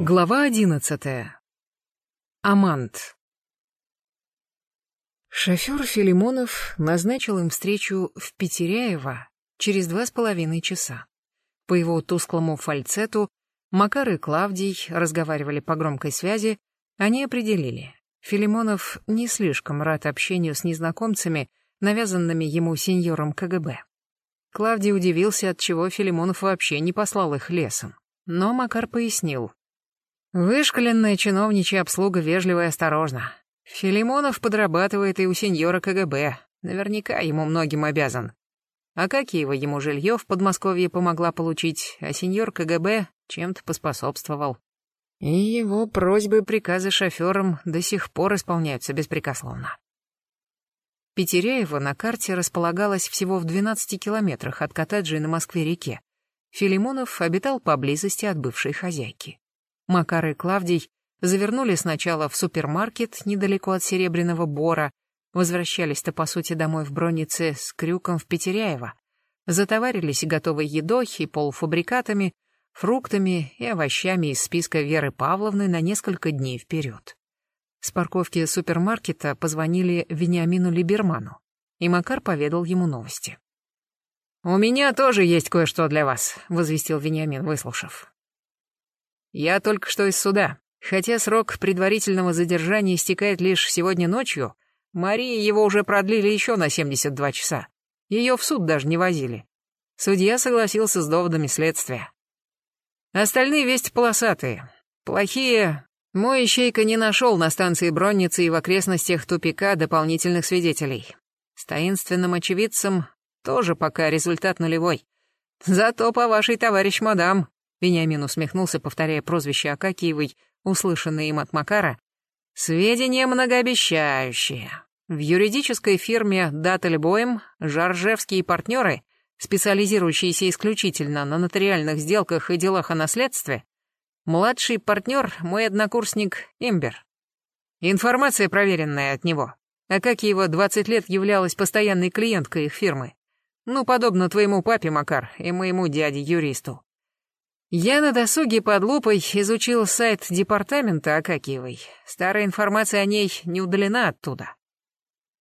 Глава одиннадцатая. Амант. Шофер Филимонов назначил им встречу в Петеряево через два с половиной часа. По его тусклому фальцету Макар и Клавдий разговаривали по громкой связи, они определили. Филимонов не слишком рад общению с незнакомцами, навязанными ему сеньором КГБ. Клавдий удивился, от чего Филимонов вообще не послал их лесом. Но Макар пояснил. Вышкаленная чиновничья обслуга вежливо и осторожна. Филимонов подрабатывает и у сеньора КГБ. Наверняка ему многим обязан. А Акакиева ему жилье в Подмосковье помогла получить, а сеньор КГБ чем-то поспособствовал. И его просьбы и приказы шоферам до сих пор исполняются беспрекословно. Петеряево на карте располагалось всего в 12 километрах от коттеджей на Москве-реке. Филимонов обитал поблизости от бывшей хозяйки. Макар и Клавдий завернули сначала в супермаркет недалеко от Серебряного Бора, возвращались-то, по сути, домой в Броннице с крюком в Петеряево, затоварились готовой едой и полуфабрикатами, фруктами и овощами из списка Веры Павловны на несколько дней вперед. С парковки супермаркета позвонили Вениамину Либерману, и Макар поведал ему новости. «У меня тоже есть кое-что для вас», — возвестил Вениамин, выслушав. «Я только что из суда. Хотя срок предварительного задержания истекает лишь сегодня ночью, Марии его уже продлили еще на 72 часа. Ее в суд даже не возили. Судья согласился с доводами следствия. Остальные вести полосатые. Плохие мой ищейка не нашел на станции Бронницы и в окрестностях тупика дополнительных свидетелей. С таинственным очевидцем тоже пока результат нулевой. Зато по вашей товарищ мадам, Вениамин усмехнулся, повторяя прозвище Акакиевой, услышанное им от Макара, сведения многообещающие. В юридической фирме Датель-Боем Жаржевские партнеры, специализирующиеся исключительно на нотариальных сделках и делах о наследстве, Младший партнер — мой однокурсник Имбер. Информация проверенная от него. А как его 20 лет являлась постоянной клиенткой их фирмы. Ну, подобно твоему папе, Макар, и моему дяде-юристу. Я на досуге под лупой изучил сайт департамента Акакиевой. Старая информация о ней не удалена оттуда.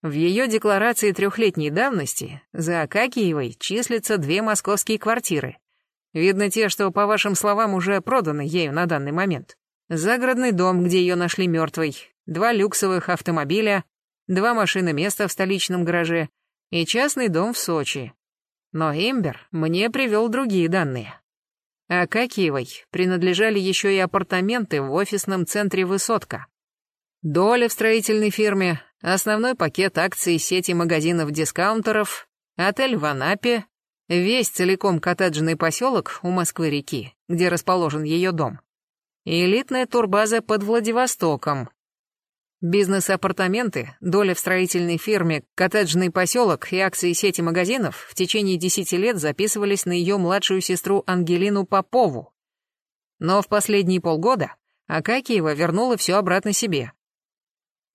В ее декларации трехлетней давности за Акакиевой числятся две московские квартиры. Видно те, что, по вашим словам, уже проданы ею на данный момент. Загородный дом, где ее нашли мертвой, два люксовых автомобиля, два машины места в столичном гараже и частный дом в Сочи. Но Эмбер мне привел другие данные. А Какиевой принадлежали еще и апартаменты в офисном центре «Высотка». Доля в строительной фирме, основной пакет акций сети магазинов-дискаунтеров, отель в Анапе, Весь целиком коттеджный поселок у Москвы-реки, где расположен ее дом. элитная турбаза под Владивостоком. Бизнес-апартаменты, доля в строительной фирме, коттеджный поселок и акции сети магазинов в течение десяти лет записывались на ее младшую сестру Ангелину Попову. Но в последние полгода Акакиева вернула все обратно себе,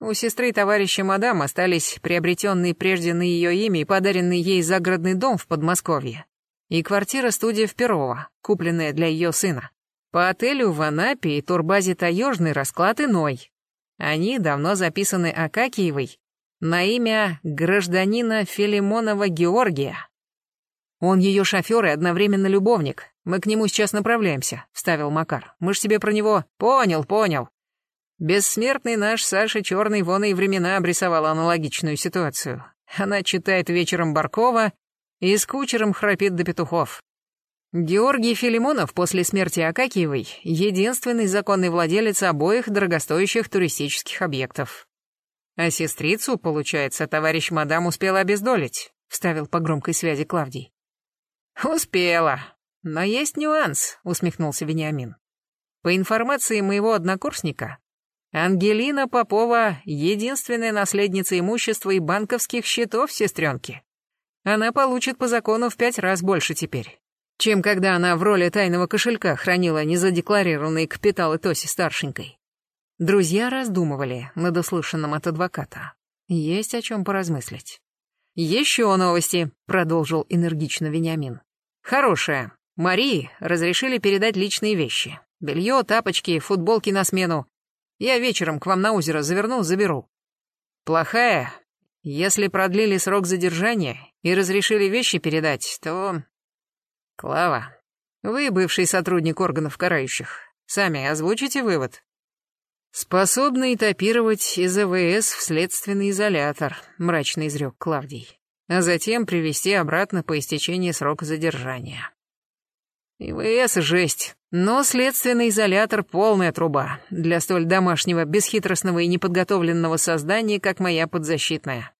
у сестры товарища мадам остались приобретенные прежде на ее имя и подаренный ей загородный дом в Подмосковье и квартира-студия в Перово, купленная для ее сына. По отелю в Анапе и турбазе Таежный расклад иной. Они давно записаны Акакиевой на имя гражданина Филимонова Георгия. Он ее шофер и одновременно любовник. Мы к нему сейчас направляемся, вставил Макар. Мы ж тебе про него... Понял, понял. Бессмертный наш Саша Черный вон и времена обрисовал аналогичную ситуацию. Она читает вечером Баркова и с кучером храпит до петухов. Георгий Филимонов после смерти Акакиевой — единственный законный владелец обоих дорогостоящих туристических объектов. А сестрицу, получается, товарищ мадам успела обездолить, вставил по громкой связи Клавдий. Успела. Но есть нюанс, усмехнулся Вениамин. По информации моего однокурсника, Ангелина Попова — единственная наследница имущества и банковских счетов сестренки. Она получит по закону в пять раз больше теперь, чем когда она в роли тайного кошелька хранила незадекларированные капиталы Тоси старшенькой. Друзья раздумывали над услышанным от адвоката. Есть о чем поразмыслить. «Еще новости», — продолжил энергично Вениамин. «Хорошая. Марии разрешили передать личные вещи. Белье, тапочки, футболки на смену. Я вечером к вам на озеро заверну, заберу. Плохая. Если продлили срок задержания и разрешили вещи передать, то... Клава, вы бывший сотрудник органов карающих. Сами озвучите вывод. Способный топировать из АВС в следственный изолятор, мрачно изрек Клавдий, а затем привести обратно по истечении срока задержания. ИВС — жесть, но следственный изолятор — полная труба для столь домашнего, бесхитростного и неподготовленного создания, как моя подзащитная.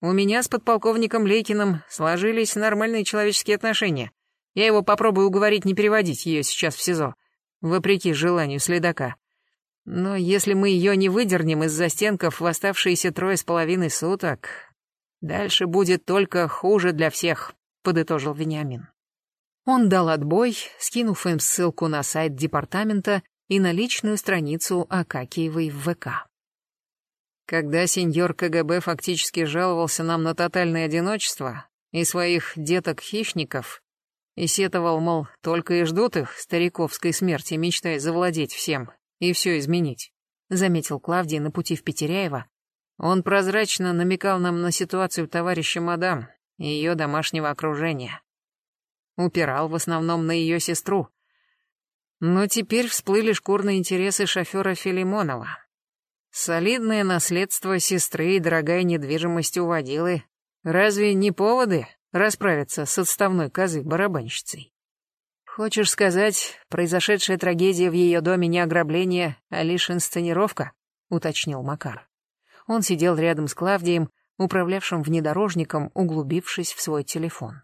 У меня с подполковником Лейкиным сложились нормальные человеческие отношения. Я его попробую уговорить не переводить ее сейчас в СИЗО, вопреки желанию следака. Но если мы ее не выдернем из застенков в оставшиеся трое с половиной суток, дальше будет только хуже для всех, подытожил Вениамин. Он дал отбой, скинув им ссылку на сайт департамента и на личную страницу Акакиевой в ВК. Когда сеньор КГБ фактически жаловался нам на тотальное одиночество и своих деток-хищников, и сетовал, мол, только и ждут их, стариковской смерти, мечтая завладеть всем и все изменить, заметил Клавдий на пути в Петеряево. Он прозрачно намекал нам на ситуацию товарища мадам и ее домашнего окружения упирал в основном на ее сестру. Но теперь всплыли шкурные интересы шофера Филимонова. Солидное наследство сестры и дорогая недвижимость у водилы. Разве не поводы расправиться с отставной козы-барабанщицей? Хочешь сказать, произошедшая трагедия в ее доме не ограбление, а лишь инсценировка? Уточнил Макар. Он сидел рядом с Клавдием, управлявшим внедорожником, углубившись в свой телефон.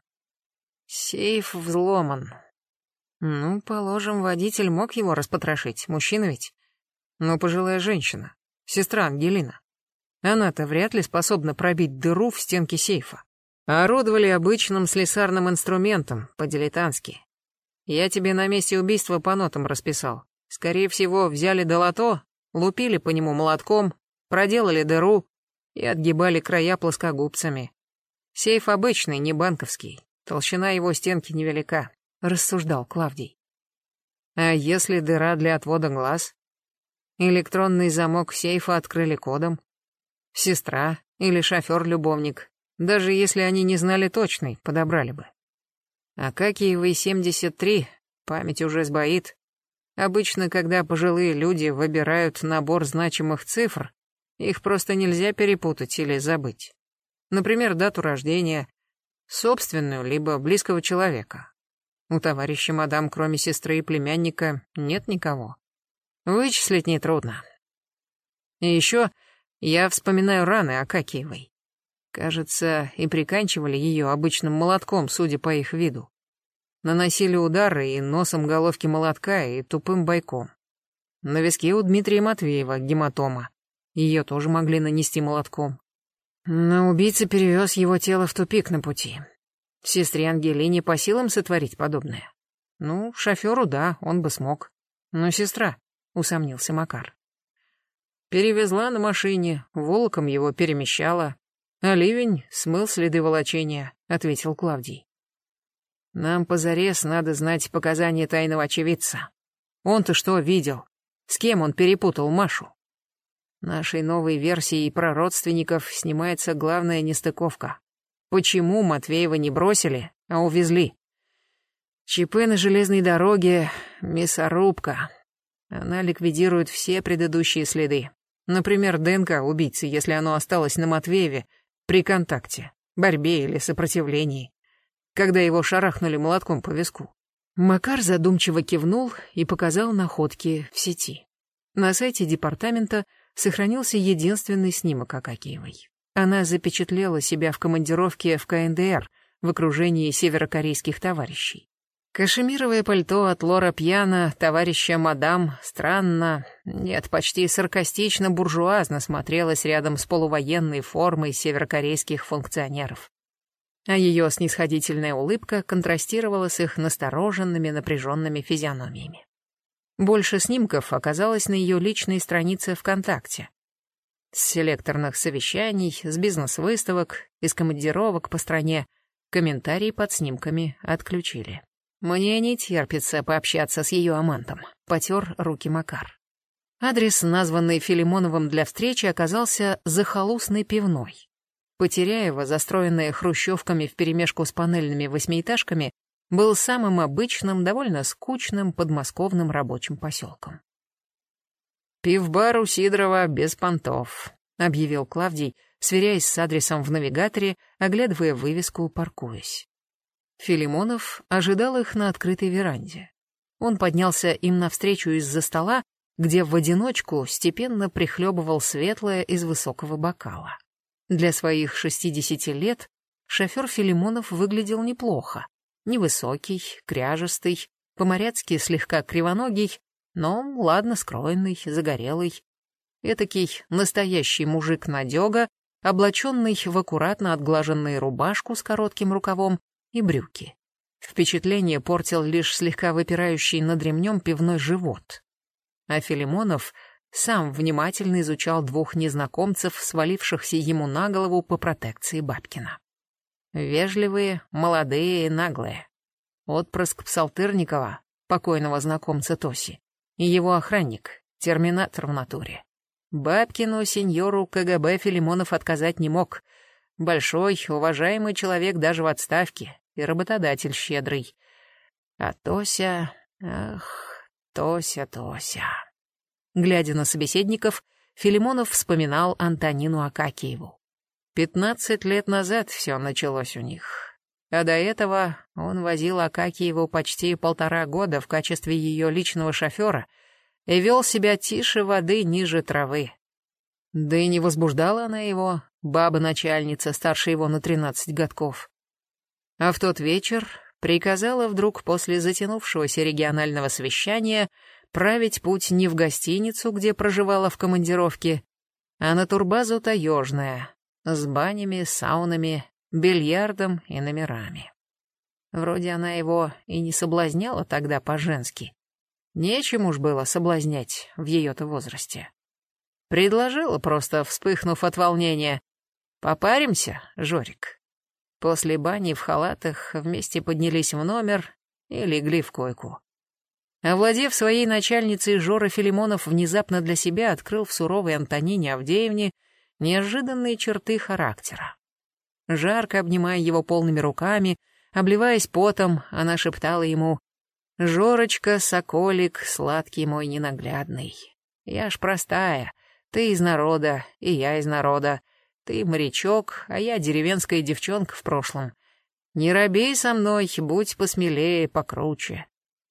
Сейф взломан. Ну, положим, водитель мог его распотрошить, мужчина ведь. Но пожилая женщина, сестра Ангелина. Она-то вряд ли способна пробить дыру в стенке сейфа. Орудовали обычным слесарным инструментом, по-дилетантски. Я тебе на месте убийства по нотам расписал. Скорее всего, взяли долото, лупили по нему молотком, проделали дыру и отгибали края плоскогубцами. Сейф обычный, не банковский. Толщина его стенки невелика, рассуждал Клавдий. А если дыра для отвода глаз? Электронный замок сейфа открыли кодом. Сестра или шофер-любовник, даже если они не знали точной, подобрали бы. А Какиевой 73, память уже сбоит. Обычно, когда пожилые люди выбирают набор значимых цифр, их просто нельзя перепутать или забыть. Например, дату рождения, собственную, либо близкого человека. У товарища мадам, кроме сестры и племянника, нет никого. Вычислить нетрудно. И еще я вспоминаю раны Акакиевой. Кажется, и приканчивали ее обычным молотком, судя по их виду. Наносили удары и носом головки молотка, и тупым бойком. На виске у Дмитрия Матвеева гематома. Ее тоже могли нанести молотком. Но убийца перевез его тело в тупик на пути. Сестре Ангелине по силам сотворить подобное. Ну, шоферу, да, он бы смог. Но сестра, усомнился Макар. Перевезла на машине, волоком его перемещала. А ливень смыл следы волочения, ответил Клавдий. Нам позарез надо знать показания тайного очевидца. Он-то что видел? С кем он перепутал Машу? Нашей новой версией про родственников снимается главная нестыковка. Почему Матвеева не бросили, а увезли? ЧП на железной дороге — мясорубка. Она ликвидирует все предыдущие следы. Например, ДНК убийцы, если оно осталось на Матвееве при контакте, борьбе или сопротивлении, когда его шарахнули молотком по виску. Макар задумчиво кивнул и показал находки в сети. На сайте департамента сохранился единственный снимок Акакиевой. Она запечатлела себя в командировке в КНДР в окружении северокорейских товарищей. Кашемировое пальто от Лора Пьяна, товарища мадам, странно, нет, почти саркастично-буржуазно смотрелась рядом с полувоенной формой северокорейских функционеров. А ее снисходительная улыбка контрастировала с их настороженными, напряженными физиономиями. Больше снимков оказалось на ее личной странице ВКонтакте. С селекторных совещаний, с бизнес-выставок, из командировок по стране комментарии под снимками отключили. Мне не терпится пообщаться с ее амантом. Потер руки Макар. Адрес, названный Филимоновым для встречи, оказался захолустной пивной. Потеряево, застроенное хрущевками вперемешку с панельными восьмиэтажками, был самым обычным, довольно скучным подмосковным рабочим поселком. «Пивбар у Сидорова без понтов», — объявил Клавдий, сверяясь с адресом в навигаторе, оглядывая вывеску, паркуясь. Филимонов ожидал их на открытой веранде. Он поднялся им навстречу из-за стола, где в одиночку степенно прихлебывал светлое из высокого бокала. Для своих шестидесяти лет шофер Филимонов выглядел неплохо. Невысокий, кряжестый, по-моряцки слегка кривоногий, но ладно скроенный, загорелый. Этакий настоящий мужик-надега, облаченный в аккуратно отглаженную рубашку с коротким рукавом и брюки. Впечатление портил лишь слегка выпирающий над ремнем пивной живот. А Филимонов сам внимательно изучал двух незнакомцев, свалившихся ему на голову по протекции Бабкина. Вежливые, молодые, наглые. Отпрыск Псалтырникова, покойного знакомца Тоси, и его охранник, терминатор в натуре. Бабкину сеньору КГБ Филимонов отказать не мог. Большой, уважаемый человек даже в отставке, и работодатель щедрый. А Тося... Ах, Тося, Тося... Глядя на собеседников, Филимонов вспоминал Антонину Акакиеву. Пятнадцать лет назад все началось у них. А до этого он возил Акакиеву почти полтора года в качестве ее личного шофера и вел себя тише воды ниже травы. Да и не возбуждала она его, баба-начальница, старше его на тринадцать годков. А в тот вечер приказала вдруг после затянувшегося регионального совещания править путь не в гостиницу, где проживала в командировке, а на турбазу Таежная, с банями, саунами, бильярдом и номерами. Вроде она его и не соблазняла тогда по-женски. Нечем уж было соблазнять в ее-то возрасте. Предложила просто, вспыхнув от волнения. «Попаримся, Жорик?» После бани в халатах вместе поднялись в номер и легли в койку. Овладев своей начальницей, Жора Филимонов внезапно для себя открыл в суровой Антонине Авдеевне неожиданные черты характера. Жарко обнимая его полными руками, обливаясь потом, она шептала ему «Жорочка, соколик, сладкий мой ненаглядный. Я ж простая, ты из народа, и я из народа. Ты морячок, а я деревенская девчонка в прошлом. Не робей со мной, будь посмелее, покруче.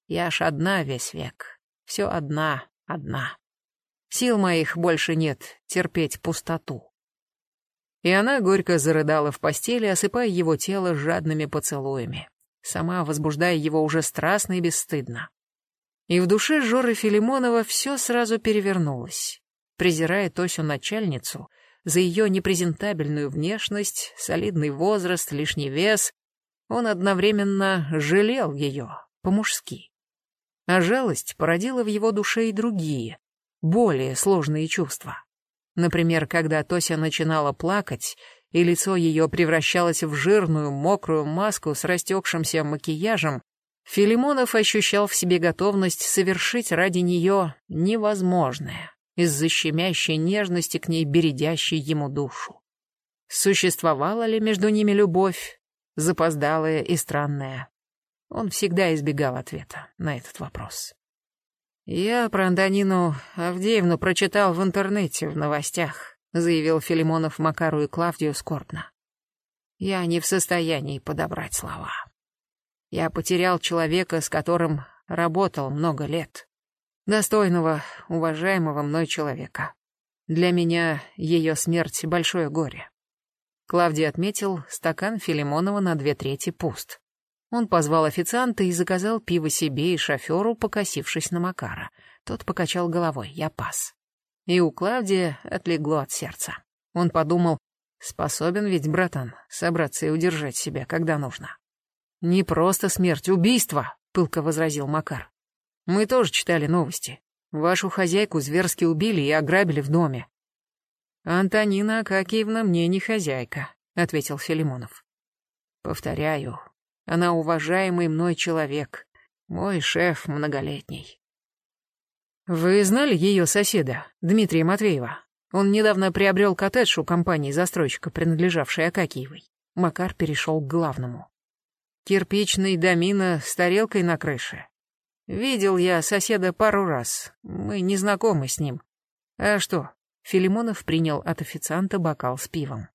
Я ж одна весь век. Все одна, одна. Сил моих больше нет терпеть пустоту. И она горько зарыдала в постели, осыпая его тело жадными поцелуями, сама возбуждая его уже страстно и бесстыдно. И в душе Жоры Филимонова все сразу перевернулось. Презирая Тосю начальницу за ее непрезентабельную внешность, солидный возраст, лишний вес, он одновременно жалел ее по-мужски. А жалость породила в его душе и другие, более сложные чувства. Например, когда Тося начинала плакать, и лицо ее превращалось в жирную, мокрую маску с растекшимся макияжем, Филимонов ощущал в себе готовность совершить ради нее невозможное, из-за щемящей нежности к ней бередящей ему душу. Существовала ли между ними любовь, запоздалая и странная? Он всегда избегал ответа на этот вопрос. «Я про Антонину Авдеевну прочитал в интернете, в новостях», заявил Филимонов Макару и Клавдию скорбно. «Я не в состоянии подобрать слова. Я потерял человека, с которым работал много лет. Достойного, уважаемого мной человека. Для меня ее смерть — большое горе». Клавдий отметил, стакан Филимонова на две трети пуст. Он позвал официанта и заказал пиво себе и шоферу, покосившись на Макара. Тот покачал головой, я пас. И у Клавдия отлегло от сердца. Он подумал, способен ведь, братан, собраться и удержать себя, когда нужно. «Не просто смерть, убийство», — пылко возразил Макар. «Мы тоже читали новости. Вашу хозяйку зверски убили и ограбили в доме». «Антонина Акакиевна мне не хозяйка», — ответил Филимонов. «Повторяю, Она уважаемый мной человек, мой шеф многолетний. Вы знали ее соседа, Дмитрия Матвеева? Он недавно приобрел коттедж у компании застройщика, принадлежавшей Акакиевой. Макар перешел к главному. Кирпичный домина с тарелкой на крыше. Видел я соседа пару раз. Мы не знакомы с ним. А что? Филимонов принял от официанта бокал с пивом.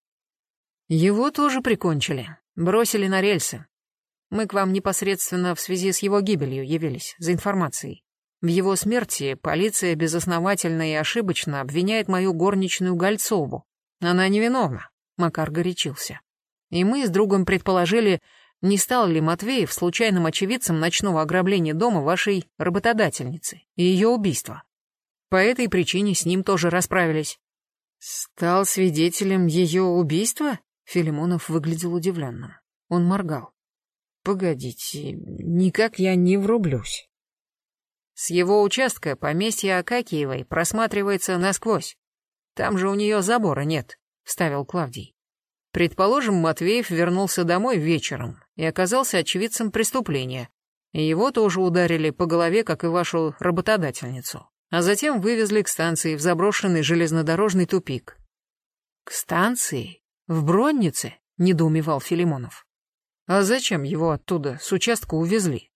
Его тоже прикончили. Бросили на рельсы. Мы к вам непосредственно в связи с его гибелью явились, за информацией. В его смерти полиция безосновательно и ошибочно обвиняет мою горничную Гольцову. Она невиновна. Макар горячился. И мы с другом предположили, не стал ли Матвеев случайным очевидцем ночного ограбления дома вашей работодательницы и ее убийства? По этой причине с ним тоже расправились. Стал свидетелем ее убийства? Филимонов выглядел удивленным. Он моргал. Погодите, никак я не врублюсь. С его участка поместье Акакиевой просматривается насквозь. Там же у нее забора нет, вставил Клавдий. Предположим, Матвеев вернулся домой вечером и оказался очевидцем преступления. Его тоже ударили по голове, как и вашу работодательницу. А затем вывезли к станции в заброшенный железнодорожный тупик. К станции? В Броннице? Недоумевал Филимонов. А зачем его оттуда с участка увезли?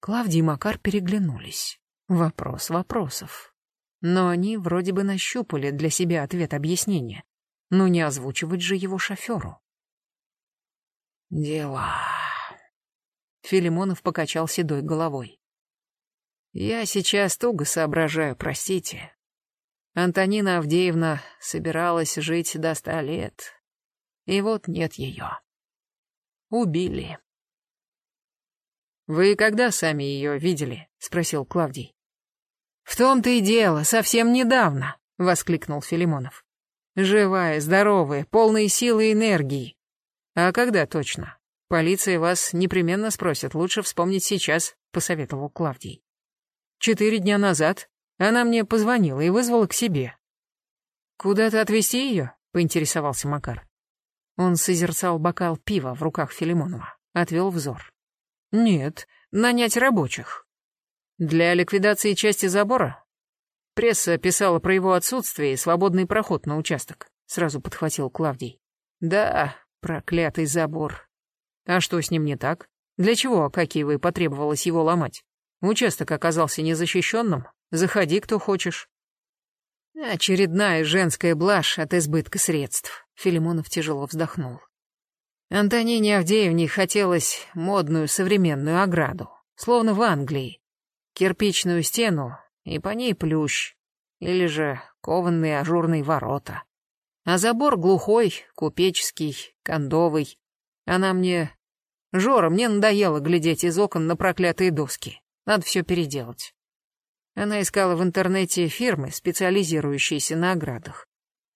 Клавдий и Макар переглянулись. Вопрос вопросов. Но они вроде бы нащупали для себя ответ объяснения. Но не озвучивать же его шоферу. «Дела...» Филимонов покачал седой головой. «Я сейчас туго соображаю, простите. Антонина Авдеевна собиралась жить до ста лет. И вот нет ее. Убили. «Вы когда сами ее видели?» — спросил Клавдий. «В том-то и дело, совсем недавно», — воскликнул Филимонов. Живая, здоровая, полная силы и энергии. А когда точно? Полиция вас непременно спросит, лучше вспомнить сейчас, посоветовал Клавдий. Четыре дня назад она мне позвонила и вызвала к себе. Куда-то отвезти ее? поинтересовался Макар. Он созерцал бокал пива в руках Филимонова, отвел взор. Нет, нанять рабочих. Для ликвидации части забора? Пресса писала про его отсутствие и свободный проход на участок. Сразу подхватил Клавдий. Да, проклятый забор. А что с ним не так? Для чего Акакиевой потребовалось его ломать? Участок оказался незащищенным. Заходи, кто хочешь. Очередная женская блажь от избытка средств. Филимонов тяжело вздохнул. Антонине Авдеевне хотелось модную современную ограду, словно в Англии. Кирпичную стену и по ней плющ, или же кованные ажурные ворота. А забор глухой, купеческий, кондовый. Она мне... Жора, мне надоело глядеть из окон на проклятые доски. Надо все переделать. Она искала в интернете фирмы, специализирующиеся на оградах.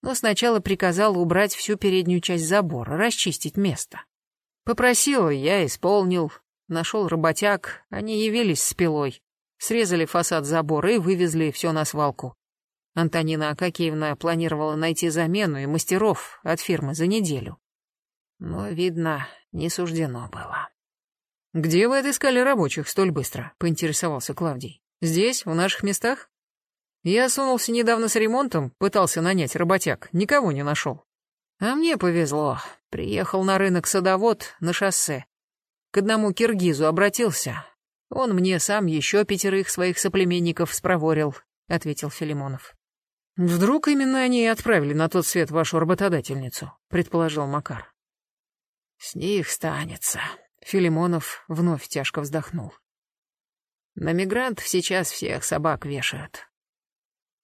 Но сначала приказала убрать всю переднюю часть забора, расчистить место. Попросила, я исполнил. Нашел работяг, они явились с пилой. Срезали фасад забора и вывезли все на свалку. Антонина Акакиевна планировала найти замену и мастеров от фирмы за неделю. Но, видно, не суждено было. «Где вы отыскали рабочих столь быстро?» — поинтересовался Клавдий. «Здесь, в наших местах?» «Я сунулся недавно с ремонтом, пытался нанять работяг, никого не нашел. А мне повезло. Приехал на рынок садовод на шоссе. К одному киргизу обратился, он мне сам еще пятерых своих соплеменников спроворил, ответил Филимонов. Вдруг именно они и отправили на тот свет вашу работодательницу, предположил Макар. С них станется. Филимонов вновь тяжко вздохнул. На мигрантов сейчас всех собак вешают.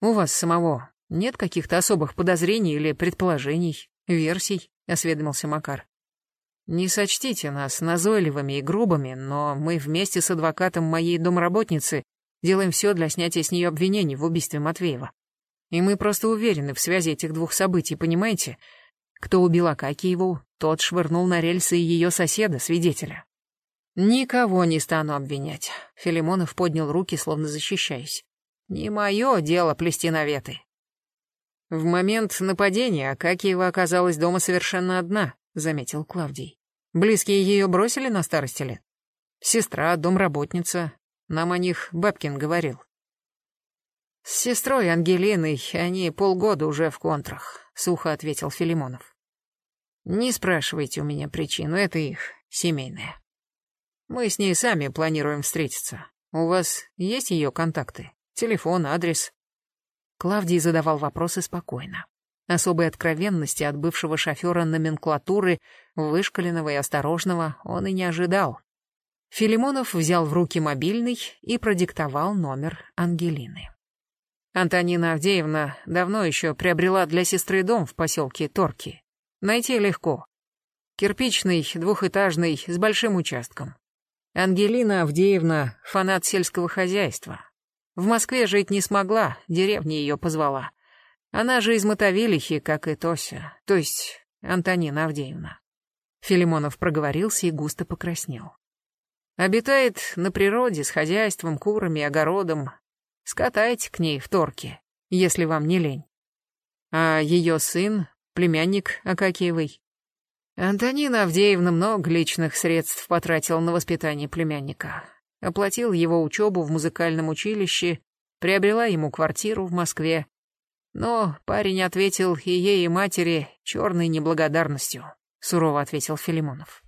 У вас самого нет каких-то особых подозрений или предположений, версий, осведомился Макар. Не сочтите нас назойливыми и грубыми, но мы вместе с адвокатом моей домработницы делаем все для снятия с нее обвинений в убийстве Матвеева. И мы просто уверены в связи этих двух событий, понимаете? Кто убил Акакиеву, тот швырнул на рельсы ее соседа, свидетеля. Никого не стану обвинять. Филимонов поднял руки, словно защищаясь. Не мое дело плести наветы. В момент нападения Акакиева оказалась дома совершенно одна, заметил Клавдий. Близкие ее бросили на старости лет? Сестра, домработница. Нам о них Бабкин говорил. С сестрой Ангелиной они полгода уже в контрах, сухо ответил Филимонов. Не спрашивайте у меня причину, это их, семейная. Мы с ней сами планируем встретиться. У вас есть ее контакты? Телефон, адрес?» Клавдий задавал вопросы спокойно. Особой откровенности от бывшего шофера номенклатуры, вышкаленного и осторожного, он и не ожидал. Филимонов взял в руки мобильный и продиктовал номер Ангелины. Антонина Авдеевна давно еще приобрела для сестры дом в поселке Торки. Найти легко. Кирпичный, двухэтажный, с большим участком. Ангелина Авдеевна — фанат сельского хозяйства. В Москве жить не смогла, деревня ее позвала. Она же из Мотовилихи, как и Тося, то есть Антонина Авдеевна. Филимонов проговорился и густо покраснел. Обитает на природе с хозяйством, курами, огородом. Скатайте к ней в торке, если вам не лень. А ее сын, племянник Акакиевой, Антонина Авдеевна много личных средств потратила на воспитание племянника. Оплатил его учебу в музыкальном училище, приобрела ему квартиру в Москве. Но парень ответил и ей, и матери черной неблагодарностью, сурово ответил Филимонов.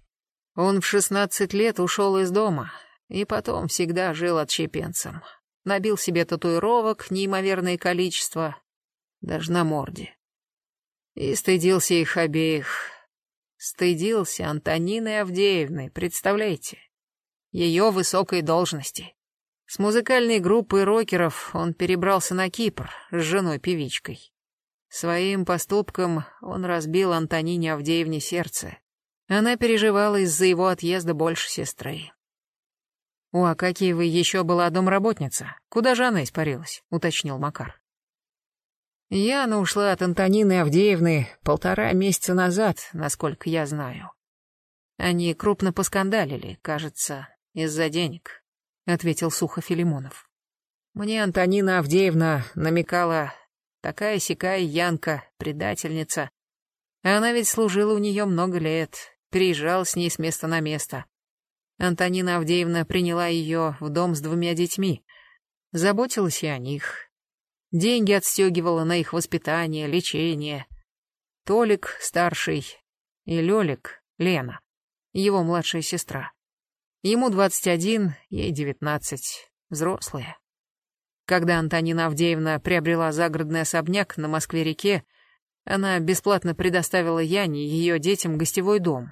Он в шестнадцать лет ушел из дома и потом всегда жил отщепенцем. Набил себе татуировок неимоверное количество, даже на морде. И стыдился их обеих, Стыдился Антонины Авдеевны, представляете? Ее высокой должности. С музыкальной группой рокеров он перебрался на Кипр с женой-певичкой. Своим поступком он разбил Антонине Авдеевне сердце. Она переживала из-за его отъезда больше сестры. «У Акакиевой еще была домработница. Куда же она испарилась?» — уточнил Макар. Яна ушла от Антонины Авдеевны полтора месяца назад, насколько я знаю. Они крупно поскандалили, кажется, из-за денег, — ответил сухо Филимонов. Мне Антонина Авдеевна намекала, такая-сякая Янка, предательница. Она ведь служила у нее много лет, переезжал с ней с места на место. Антонина Авдеевна приняла ее в дом с двумя детьми, заботилась и о них, Деньги отстегивала на их воспитание, лечение. Толик, старший, и Лёлик, Лена, его младшая сестра. Ему 21, ей 19, взрослые. Когда Антонина Авдеевна приобрела загородный особняк на Москве-реке, она бесплатно предоставила Яне и ее детям гостевой дом.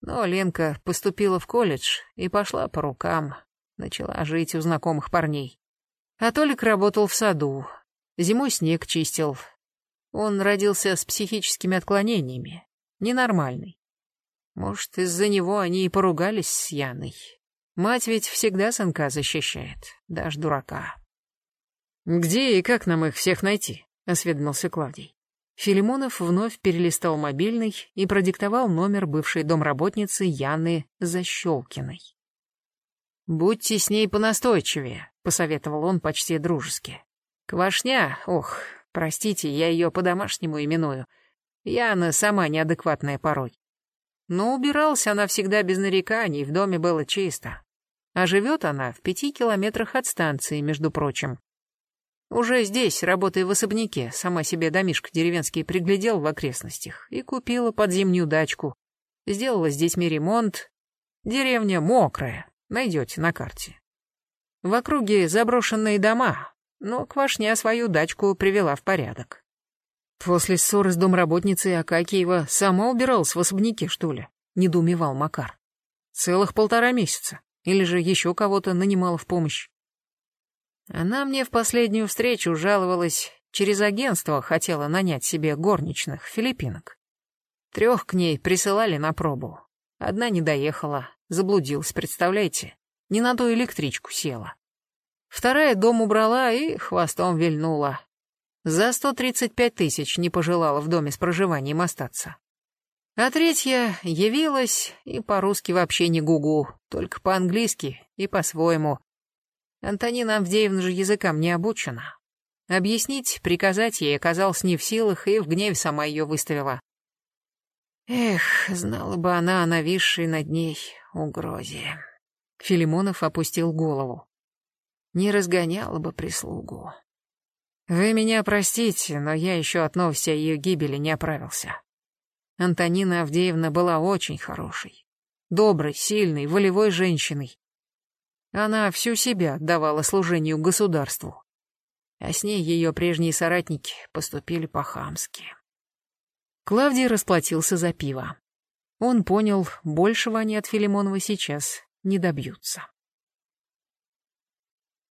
Но Ленка поступила в колледж и пошла по рукам, начала жить у знакомых парней. А Толик работал в саду, Зимой снег чистил. Он родился с психическими отклонениями. Ненормальный. Может, из-за него они и поругались с Яной. Мать ведь всегда сынка защищает, даже дурака. «Где и как нам их всех найти?» — осведомился Клавдий. Филимонов вновь перелистал мобильный и продиктовал номер бывшей домработницы Яны Защелкиной. «Будьте с ней понастойчивее», — посоветовал он почти дружески. Квашня, ох, простите, я ее по-домашнему именую. Яна сама неадекватная порой. Но убиралась она всегда без нареканий, в доме было чисто. А живет она в пяти километрах от станции, между прочим. Уже здесь, работая в особняке, сама себе домишко деревенский приглядел в окрестностях и купила под зимнюю дачку. Сделала с детьми ремонт. Деревня мокрая, найдете на карте. В округе заброшенные дома, но Квашня свою дачку привела в порядок. После ссоры с домработницей Акакиева сама убиралась в особняке, что ли? Недоумевал Макар. Целых полтора месяца. Или же еще кого-то нанимала в помощь. Она мне в последнюю встречу жаловалась, через агентство хотела нанять себе горничных, филиппинок. Трех к ней присылали на пробу. Одна не доехала, заблудилась, представляете? Не на ту электричку села. Вторая дом убрала и хвостом вильнула. За 135 тысяч не пожелала в доме с проживанием остаться. А третья явилась и по-русски вообще не гугу, только по-английски и по-своему. Антонина Авдеевна же языкам не обучена. Объяснить, приказать ей оказалось не в силах, и в гневе сама ее выставила. Эх, знала бы она о нависшей над ней угрозе. Филимонов опустил голову. Не разгоняла бы прислугу. Вы меня простите, но я еще от новости о ее гибели не оправился. Антонина Авдеевна была очень хорошей, доброй, сильной, волевой женщиной. Она всю себя отдавала служению государству. А с ней ее прежние соратники поступили по-хамски. Клавдий расплатился за пиво. Он понял, большего они от Филимонова сейчас не добьются.